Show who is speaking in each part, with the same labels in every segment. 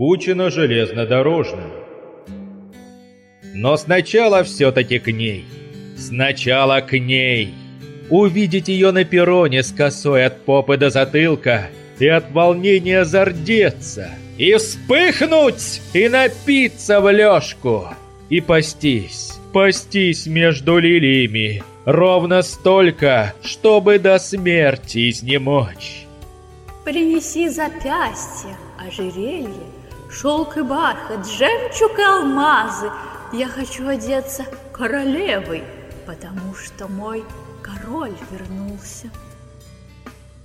Speaker 1: Кучина железнодорожным. Но сначала все-таки к ней. Сначала к ней. Увидеть ее на перроне с косой от попы до затылка и от волнения зардеться, и вспыхнуть, и напиться в лёжку, и пастись, пастись между лилиями, ровно столько, чтобы до смерти изнемочь.
Speaker 2: Принеси запястье, ожерелье, шелк и бархат, жемчуг и алмазы. Я хочу одеться королевой, потому что мой король вернулся.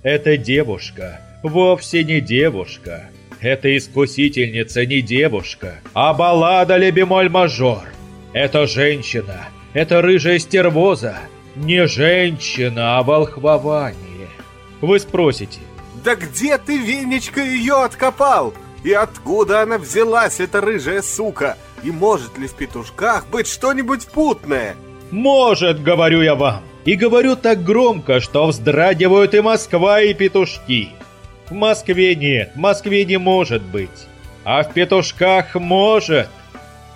Speaker 1: Эта девушка вовсе не девушка. Эта искусительница не девушка, а баллада лебемоль-мажор. Это женщина, это рыжая стервоза. Не женщина, а волхвование. Вы спросите.
Speaker 3: Да где ты, Венечка, ее откопал? И откуда она взялась, эта рыжая сука? И может ли в петушках быть что-нибудь путное?
Speaker 1: Может, говорю я вам. И говорю так громко, что вздрагивают и Москва, и петушки. В Москве нет, в Москве не может быть. А в петушках может.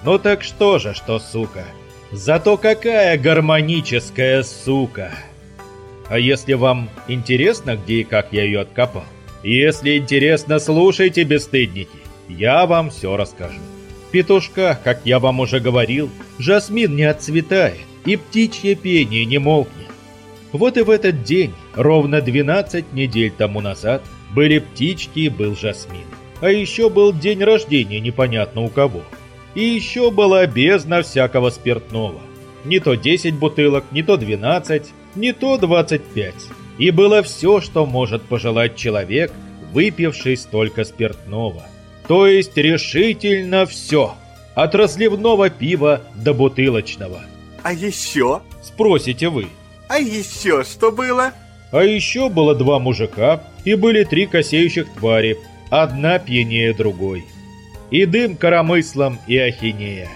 Speaker 1: Ну так что же, что сука? Зато какая гармоническая сука! А если вам интересно, где и как я ее откопал, если интересно, слушайте, бесстыдники, я вам все расскажу. В петушках, как я вам уже говорил, жасмин не отцветает, и птичье пение не молкнет. Вот и в этот день, ровно 12 недель тому назад, были птички и был жасмин. А еще был день рождения непонятно у кого. И еще была бездна всякого спиртного. Не то 10 бутылок, не то 12, не то 25. И было все, что может пожелать человек, выпивший столько спиртного. То есть решительно все. От разливного пива до бутылочного.
Speaker 3: А еще?
Speaker 1: Спросите вы.
Speaker 3: А еще что было?
Speaker 1: А еще было два мужика и были три косеющих твари, одна пьянее другой. И дым коромыслом, и ахинея.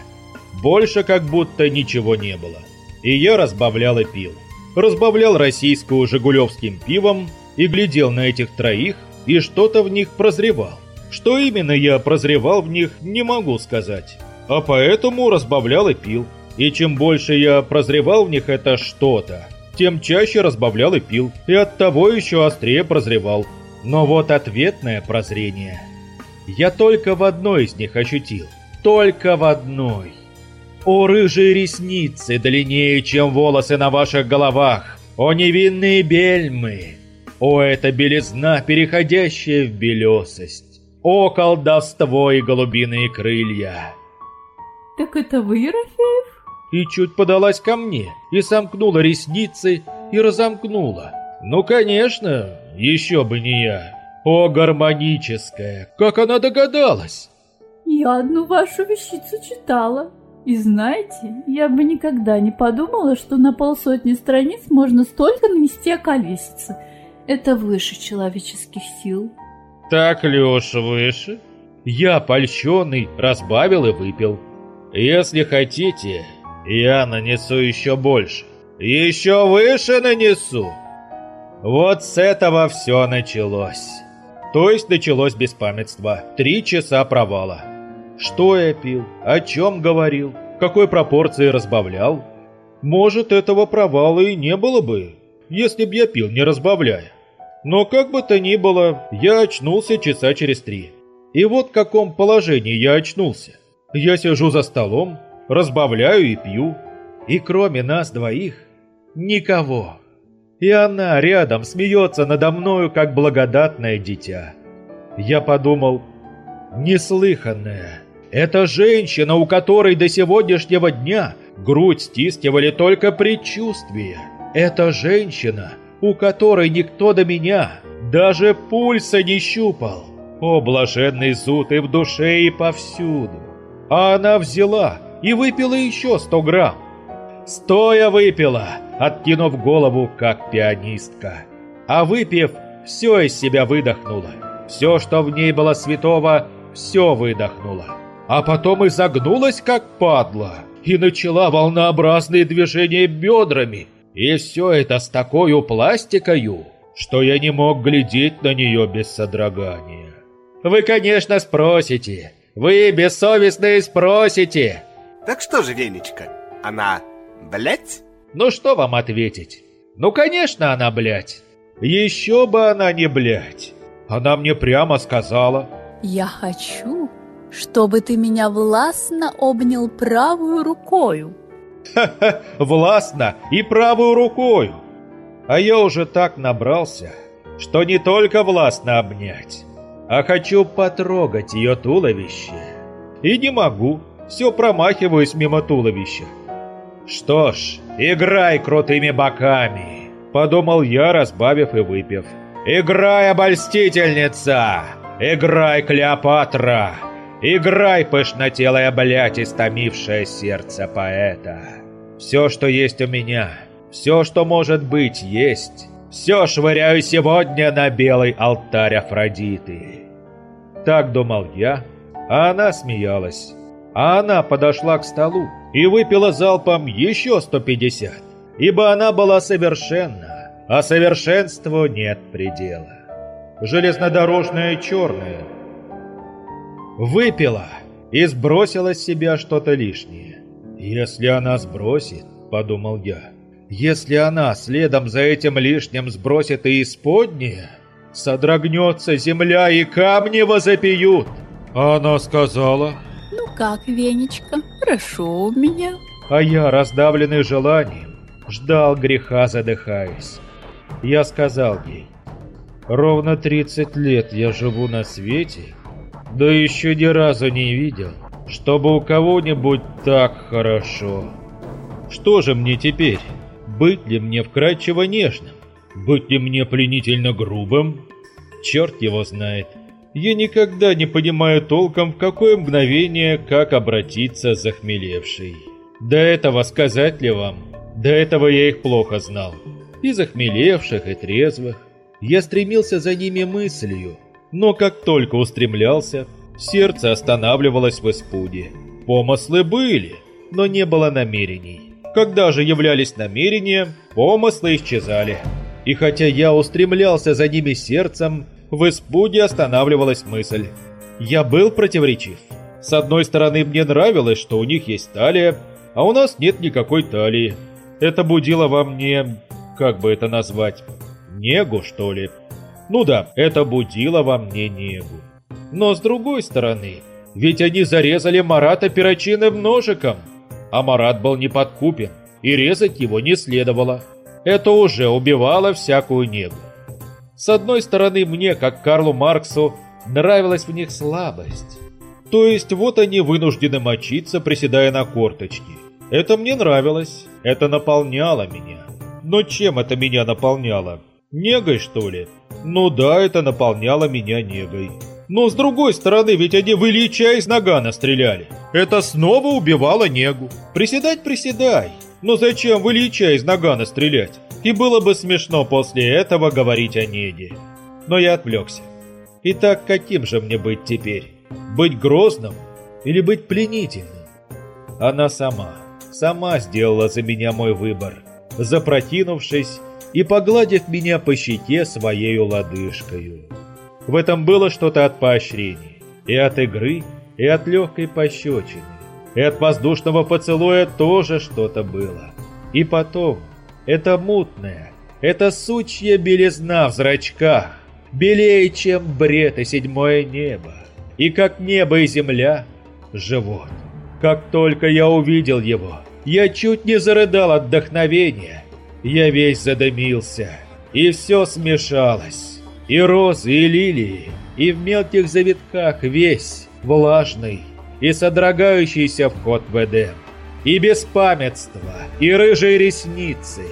Speaker 1: Больше как будто ничего не было. И я разбавлял и пил. Разбавлял российскую жигулевским пивом и глядел на этих троих и что-то в них прозревал. Что именно я прозревал в них, не могу сказать. А поэтому разбавлял и пил. И чем больше я прозревал в них это что-то, тем чаще разбавлял и пил, и оттого еще острее прозревал. Но вот ответное прозрение я только в одной из них ощутил. Только в одной. О, рыжие ресницы, длиннее, чем волосы на ваших головах! О, невинные бельмы! О, это белизна, переходящая в белесость! О, колдовство и голубиные крылья!
Speaker 2: Так это вы, Ерофеев?
Speaker 1: И чуть подалась ко мне, и сомкнула ресницы, и разомкнула. Ну, конечно, еще бы не я. О, гармоническая, как она догадалась!
Speaker 2: Я одну вашу вещицу читала. И знаете, я бы никогда не подумала, что на полсотни страниц можно столько нанести околесицы. Это выше человеческих сил.
Speaker 1: Так уж выше? Я, польщенный, разбавил и выпил. Если хотите, я нанесу еще больше. Еще выше нанесу. Вот с этого все началось. То есть началось беспамятство. Три часа провала. Что я пил? О чем говорил? Какой пропорции разбавлял? Может, этого провала и не было бы, если б я пил, не разбавляя. Но как бы то ни было, я очнулся часа через три. И вот в каком положении я очнулся. Я сижу за столом, разбавляю и пью. И кроме нас двоих, никого. И она рядом смеется надо мною, как благодатное дитя. Я подумал, неслыханное. Это женщина, у которой до сегодняшнего дня грудь стискивали только предчувствия. Это женщина, у которой никто до меня даже пульса не щупал. О, блаженный зуд и в душе, и повсюду. А она взяла и выпила еще сто грамм. Стоя выпила, откинув голову, как пианистка. А выпив, все из себя выдохнула. Все, что в ней было святого, все выдохнула. А потом изогнулась, как падла, и начала волнообразные движения бедрами. И все это с такой пластикою, что я не мог глядеть на нее без содрогания. Вы, конечно, спросите. Вы, бессовестные, спросите.
Speaker 3: Так что же, Венечка, она блять?
Speaker 1: Ну что вам ответить? Ну, конечно, она блядь. Еще бы она не блядь. Она мне прямо сказала.
Speaker 2: Я хочу, чтобы ты меня властно обнял правую рукою.
Speaker 1: Ха-ха, властно и правую рукою. А я уже так набрался, что не только властно обнять, а хочу потрогать ее туловище. И не могу, все промахиваюсь мимо туловища. Что ж, играй крутыми боками, подумал я, разбавив и выпив. Играй, обольстительница! Играй, Клеопатра! Играй, пышнотелая блядь, истомившая сердце поэта! Все, что есть у меня, все, что может быть, есть. Все швыряю сегодня на белый алтарь Афродиты. Так думал я, а она смеялась. А она подошла к столу и выпила залпом еще 150, ибо она была совершенна, а совершенству нет предела. Железнодорожная черная. Выпила и сбросила с себя что-то лишнее. «Если она сбросит», — подумал я, — «если она следом за этим лишним сбросит и исподнее, содрогнется земля и камни возопьют». Она сказала,
Speaker 2: Ну как, Венечка, прошу меня.
Speaker 1: а я, раздавленный желанием, ждал греха, задыхаясь. Я сказал ей, ровно 30 лет я живу на свете, да еще ни разу не видел, чтобы у кого-нибудь так хорошо. Что же мне теперь? Быть ли мне вкрадчиво нежным? Быть ли мне пленительно грубым? Черт его знает. Я никогда не понимаю толком, в какое мгновение, как обратиться захмелевший. До этого сказать ли вам? До этого я их плохо знал. И захмелевших, и трезвых. Я стремился за ними мыслью, но как только устремлялся, сердце останавливалось в испуге. Помыслы были, но не было намерений. Когда же являлись намерения, помыслы исчезали. И хотя я устремлялся за ними сердцем, в испуге останавливалась мысль. Я был противоречив. С одной стороны, мне нравилось, что у них есть талия, а у нас нет никакой талии. Это будило во мне, как бы это назвать, негу, что ли. Ну да, это будило во мне негу. Но с другой стороны, ведь они зарезали Марата перочинным ножиком, а Марат был не подкупен, и резать его не следовало. Это уже убивало всякую негу. С одной стороны, мне, как Карлу Марксу, нравилась в них слабость. То есть вот они вынуждены мочиться, приседая на корточки. Это мне нравилось, это наполняло меня. Но чем это меня наполняло? Негой, что ли? Ну да, это наполняло меня негой. Но с другой стороны, ведь они в из Нагана стреляли. Это снова убивало негу. Приседать приседай. Но зачем в из Нагана стрелять? И было бы смешно после этого говорить о неге. Но я отвлекся. Итак, каким же мне быть теперь? Быть грозным или быть пленительным? Она сама, сама сделала за меня мой выбор, запрокинувшись и погладив меня по щеке своею лодыжкою. В этом было что-то от поощрения, и от игры, и от легкой пощечины, и от воздушного поцелуя тоже что-то было. И потом, это мутное, это сучья белизна в зрачках, белее, чем бред и седьмое небо. И как небо и земля, живот. Как только я увидел его, я чуть не зарыдал от вдохновения. Я весь задымился, и все смешалось. И розы, и лилии, и в мелких завитках весь, влажный и содрогающийся вход в Эдем. И беспамятство, и рыжие ресницы.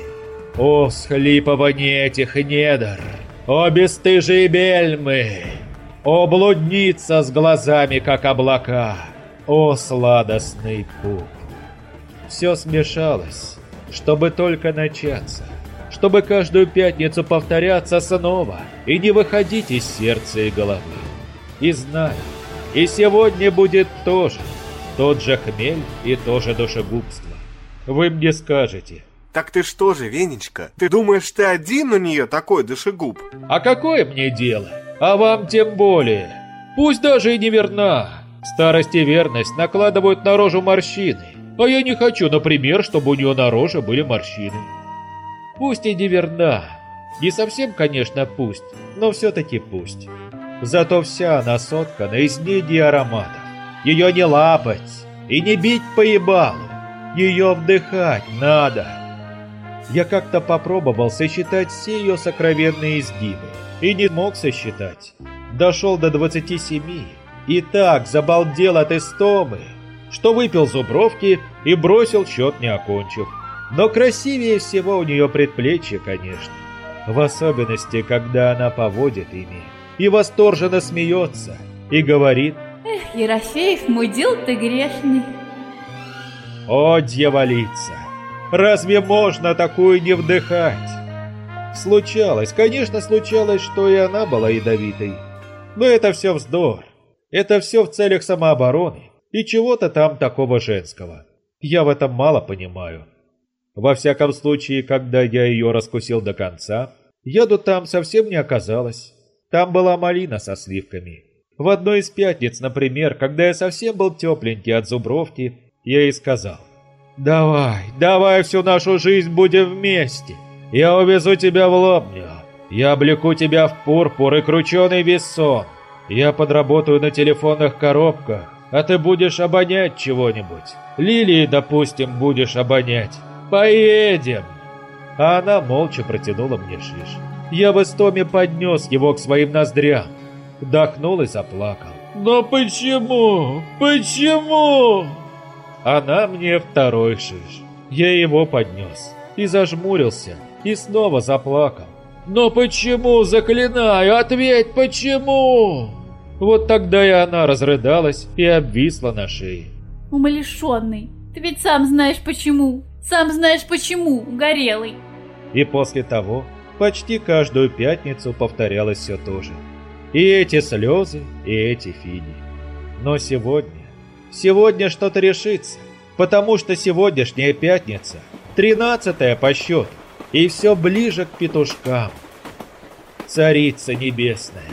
Speaker 1: О, схлипывание этих недр! О, бесстыжие бельмы! О, блудница с глазами, как облака! О, сладостный путь! Все смешалось, чтобы только начаться, чтобы каждую пятницу повторяться снова и не выходить из сердца и головы. И знаю, и сегодня будет тоже тот же хмель и то же душегубство. Вы мне скажете,
Speaker 3: Так ты что же, Венечка, ты думаешь, ты один у нее такой душегуб?
Speaker 1: а какое мне дело? А вам тем более. Пусть даже и не верна. Старость и верность накладывают на рожу морщины, а я не хочу, например, чтобы у нее на роже были морщины. Пусть и не верна. Не совсем, конечно, пусть, но все-таки пусть. Зато вся она соткана из неди и ароматов. Ее не лапать и не бить по ебалу. Ее вдыхать надо. Я как-то попробовал сосчитать все ее сокровенные изгибы и не мог сосчитать. Дошел до 27 и так забалдел от истомы, что выпил зубровки и бросил счет не окончив. Но красивее всего у нее предплечье, конечно. В особенности, когда она поводит ими и восторженно смеется и говорит
Speaker 2: Эх, Ерофеев, мой дел ты грешный.
Speaker 1: «О, дьяволица! Разве можно такую не вдыхать?» Случалось, конечно, случалось, что и она была ядовитой. Но это все вздор. Это все в целях самообороны и чего-то там такого женского. Я в этом мало понимаю. Во всяком случае, когда я ее раскусил до конца, яду там совсем не оказалось. Там была малина со сливками. В одной из пятниц, например, когда я совсем был тепленький от зубровки, я ей сказал, «Давай, давай всю нашу жизнь будем вместе. Я увезу тебя в Лобню. Я облеку тебя в пурпур и крученый весон. Я подработаю на телефонных коробках, а ты будешь обонять чего-нибудь. Лилии, допустим, будешь обонять. Поедем!» А она молча протянула мне шиш. Я в истоме поднес его к своим ноздрям, вдохнул и заплакал. «Но почему? Почему?» Она мне второй шиш. Я его поднес и зажмурился, и снова заплакал. «Но почему, заклинаю, ответь, почему?» Вот тогда и она разрыдалась и обвисла на шее.
Speaker 2: Умалишенный, ты ведь сам знаешь почему. Сам знаешь почему, горелый.
Speaker 1: И после того почти каждую пятницу повторялось все то же. И эти слезы, и эти фини. Но сегодня, сегодня что-то решится, потому что сегодняшняя пятница, тринадцатая по счету, и все ближе к петушкам. Царица небесная,